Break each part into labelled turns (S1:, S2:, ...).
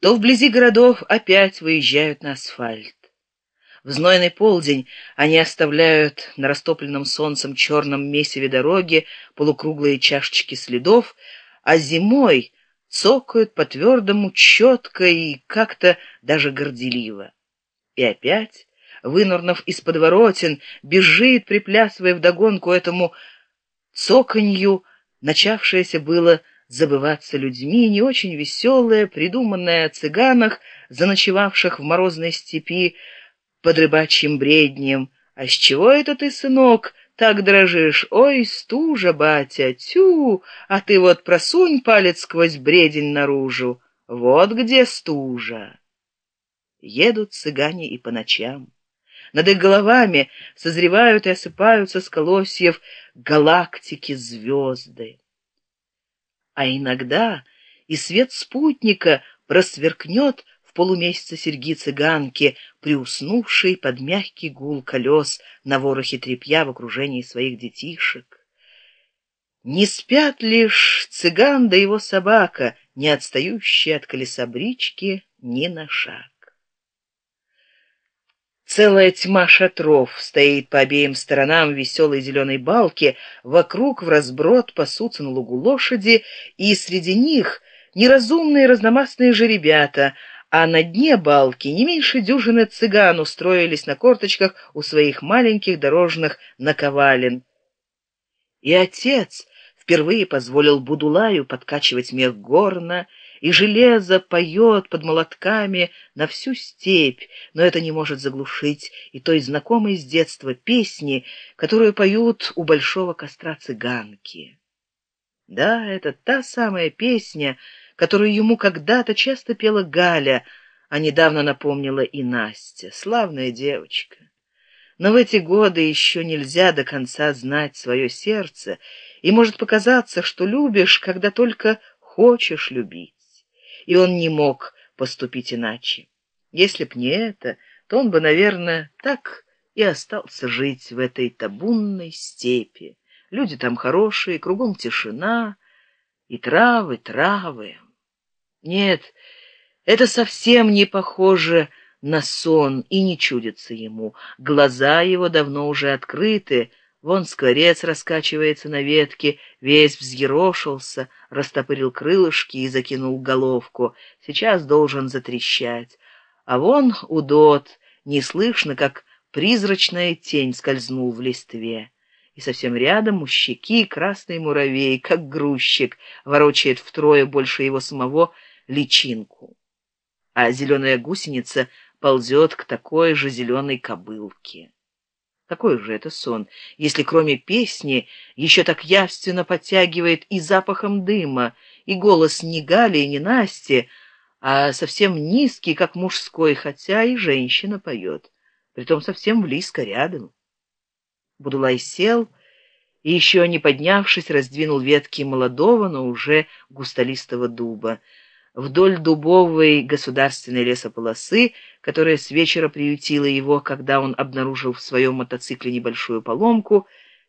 S1: то вблизи городов опять выезжают на асфальт. В знойный полдень они оставляют на растопленном солнцем черном месиве дороги полукруглые чашечки следов, а зимой цокают по твердому четко и как-то даже горделиво. И опять, вынурнув из подворотен, бежит, приплясывая вдогонку этому цоканью, начавшееся было забываться людьми, не очень веселое, придуманное о цыганах, заночевавших в морозной степи под рыбачьим бреднем. «А с чего это ты, сынок, так дрожишь? Ой, стужа, батя, тю, а ты вот просунь палец сквозь бредень наружу. Вот где стужа!» Едут цыгане и по ночам. Над их головами созревают и осыпаются с колосьев галактики звезды а иногда и свет спутника просверкнет в полумесяце серьги цыганки, приуснувшей под мягкий гул колес на ворохе тряпья в окружении своих детишек. Не спят лишь цыган да его собака, не отстающие от колеса брички ни на шаг. Целая тьма шатров стоит по обеим сторонам веселой зеленой балки, вокруг в разброд пасутся на лугу лошади, и среди них неразумные разномастные жеребята, а на дне балки не меньше дюжины цыган устроились на корточках у своих маленьких дорожных наковален. И отец впервые позволил Будулаю подкачивать мех горна, и железо поет под молотками на всю степь, но это не может заглушить и той знакомой с детства песни, которую поют у большого костра цыганки. Да, это та самая песня, которую ему когда-то часто пела Галя, а недавно напомнила и Настя, славная девочка. Но в эти годы еще нельзя до конца знать свое сердце, и может показаться, что любишь, когда только хочешь любить и он не мог поступить иначе. Если б не это, то он бы, наверное, так и остался жить в этой табунной степи. Люди там хорошие, кругом тишина и травы, травы. Нет, это совсем не похоже на сон и не чудится ему. Глаза его давно уже открыты, Вон скворец раскачивается на ветке, весь взъерошился, растопырил крылышки и закинул головку. Сейчас должен затрещать. А вон удот, не слышно, как призрачная тень скользнул в листве. И совсем рядом у щеки красный муравей, как грузчик, ворочает втрое больше его самого личинку. А зеленая гусеница ползет к такой же зеленой кобылке. Какой же это сон, если кроме песни еще так явственно подтягивает и запахом дыма, и голос не Гали и не Насти, а совсем низкий, как мужской, хотя и женщина поет, притом совсем близко рядом. Будулай сел и, еще не поднявшись, раздвинул ветки молодого, но уже густолистого дуба вдоль дубовой государственной лесополосы, которая с вечера приютила его, когда он обнаружил в своем мотоцикле небольшую поломку,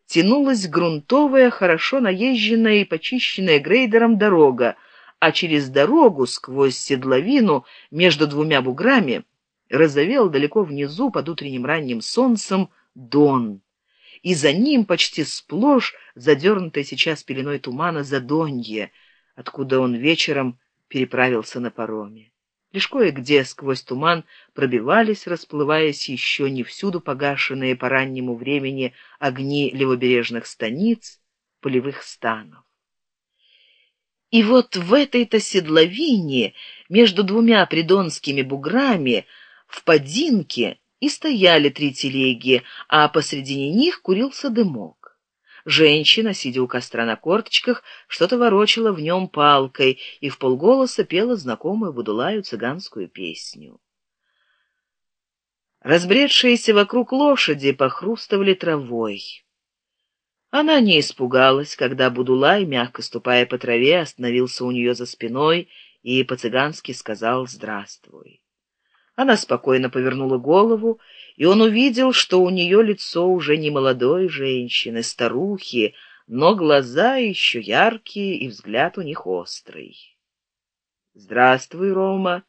S1: тянулась грунтовая, хорошо наезженная и почищенная грейдером дорога, а через дорогу, сквозь седловину, между двумя буграми, разовел далеко внизу под утренним ранним солнцем дон, и за ним почти сплошь задернутое сейчас пеленой тумана задонье, откуда он вечером переправился на пароме. Лишь кое-где сквозь туман пробивались, расплываясь еще не всюду погашенные по раннему времени огни левобережных станиц, полевых станов. И вот в этой-то седловине между двумя придонскими буграми в подинке и стояли три телеги, а посредине них курился дымок. Женщина, сидя у костра на корточках, что-то ворочала в нем палкой и в полголоса пела знакомую Будулаю цыганскую песню. Разбредшиеся вокруг лошади похрустывали травой. Она не испугалась, когда Будулай, мягко ступая по траве, остановился у нее за спиной и по-цыгански сказал «Здравствуй». Она спокойно повернула голову и он увидел, что у нее лицо уже не молодой женщины, старухи, но глаза еще яркие и взгляд у них острый. «Здравствуй, Рома!»